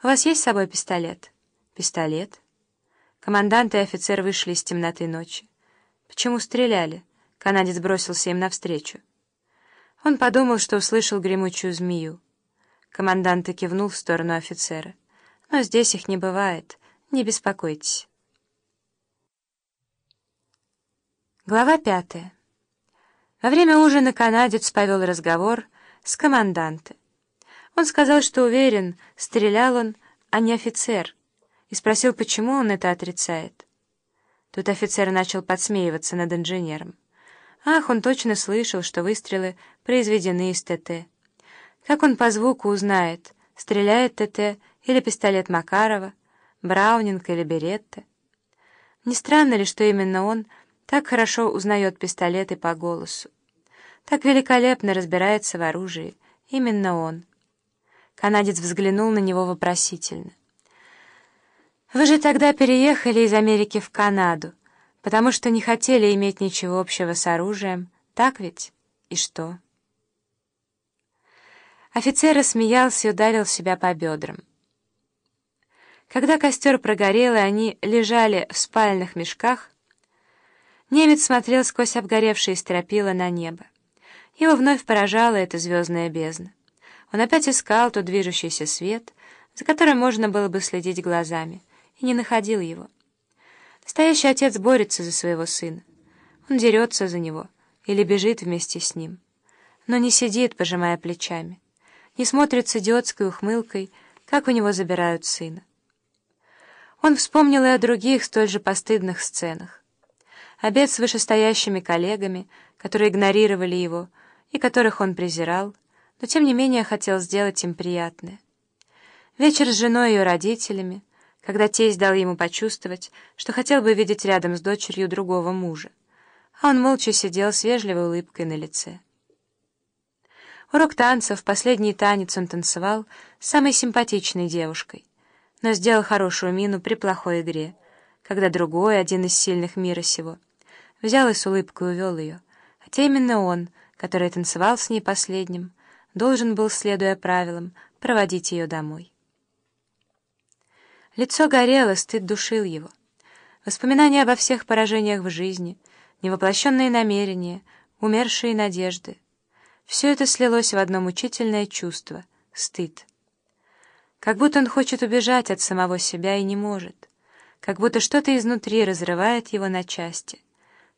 «У вас есть с собой пистолет?» «Пистолет?» Командант и офицер вышли из темноты ночи. «Почему стреляли?» Канадец бросился им навстречу. Он подумал, что услышал гремучую змею. Командант и кивнул в сторону офицера. «Но здесь их не бывает. Не беспокойтесь». Глава пятая. Во время ужина канадец повел разговор с командантом. Он сказал, что уверен, стрелял он, а не офицер, и спросил, почему он это отрицает. Тут офицер начал подсмеиваться над инженером. Ах, он точно слышал, что выстрелы произведены из ТТ. Как он по звуку узнает, стреляет ТТ или пистолет Макарова, Браунинг или Беретта? Не странно ли, что именно он так хорошо узнает пистолеты по голосу? Так великолепно разбирается в оружии. Именно он. Канадец взглянул на него вопросительно. «Вы же тогда переехали из Америки в Канаду, потому что не хотели иметь ничего общего с оружием, так ведь? И что?» Офицер рассмеялся и ударил себя по бедрам. Когда костер прогорел, и они лежали в спальных мешках, немец смотрел сквозь обгоревшие стропила на небо. Его вновь поражала эта звездная бездна. Он опять искал тот движущийся свет, за которым можно было бы следить глазами, и не находил его. Настоящий отец борется за своего сына. Он дерется за него или бежит вместе с ним. Но не сидит, пожимая плечами, не смотрит с идиотской ухмылкой, как у него забирают сына. Он вспомнил и о других столь же постыдных сценах. Обед с вышестоящими коллегами, которые игнорировали его, и которых он презирал, но тем не менее хотел сделать им приятное. Вечер с женой и ее родителями, когда тесть дал ему почувствовать, что хотел бы видеть рядом с дочерью другого мужа, а он молча сидел с вежливой улыбкой на лице. Урок танцев, последний танец он танцевал с самой симпатичной девушкой, но сделал хорошую мину при плохой игре, когда другой, один из сильных мира сего, взял и с улыбкой увел ее, хотя именно он, который танцевал с ней последним, должен был, следуя правилам, проводить ее домой. Лицо горело, стыд душил его. Воспоминания обо всех поражениях в жизни, невоплощенные намерения, умершие надежды — все это слилось в одно мучительное чувство — стыд. Как будто он хочет убежать от самого себя и не может, как будто что-то изнутри разрывает его на части,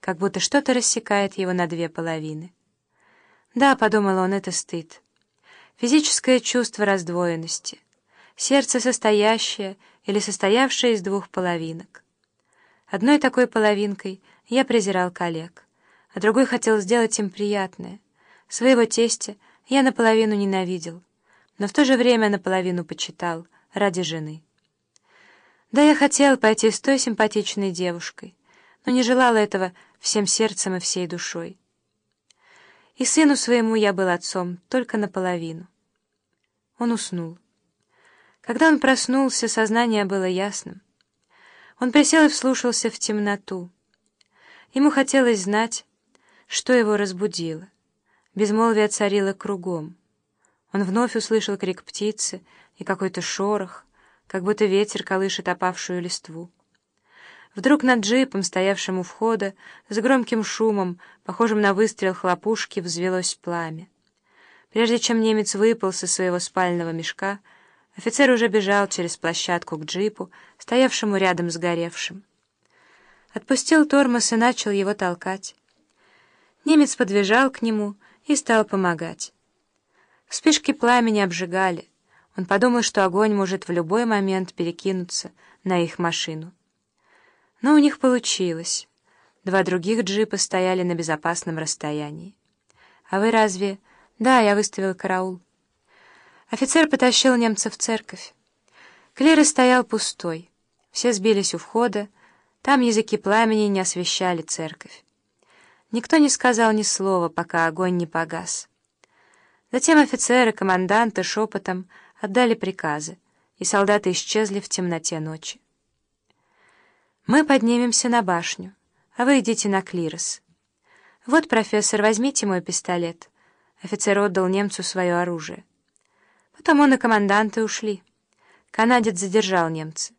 как будто что-то рассекает его на две половины. Да, — подумал он, — это стыд. Физическое чувство раздвоенности. Сердце состоящее или состоявшее из двух половинок. Одной такой половинкой я презирал коллег, а другой хотел сделать им приятное. Своего тестя я наполовину ненавидел, но в то же время наполовину почитал ради жены. Да, я хотел пойти с той симпатичной девушкой, но не желал этого всем сердцем и всей душой и сыну своему я был отцом только наполовину. Он уснул. Когда он проснулся, сознание было ясным. Он присел и вслушался в темноту. Ему хотелось знать, что его разбудило. Безмолвие царило кругом. Он вновь услышал крик птицы и какой-то шорох, как будто ветер колышет опавшую листву. Вдруг над джипом, стоявшим у входа, с громким шумом, похожим на выстрел хлопушки, взвелось пламя. Прежде чем немец выпал со своего спального мешка, офицер уже бежал через площадку к джипу, стоявшему рядом с горевшим. Отпустил тормоз и начал его толкать. Немец подбежал к нему и стал помогать. Вспышки пламени обжигали. Он подумал, что огонь может в любой момент перекинуться на их машину. Но у них получилось. Два других джипа стояли на безопасном расстоянии. «А вы разве...» «Да, я выставил караул». Офицер потащил немца в церковь. Клиры стоял пустой. Все сбились у входа. Там языки пламени не освещали церковь. Никто не сказал ни слова, пока огонь не погас. Затем офицеры, команданты шепотом отдали приказы, и солдаты исчезли в темноте ночи. Мы поднимемся на башню, а вы идите на клирос. Вот, профессор, возьмите мой пистолет. Офицер отдал немцу свое оружие. Потом он и команданты ушли. Канадец задержал немца.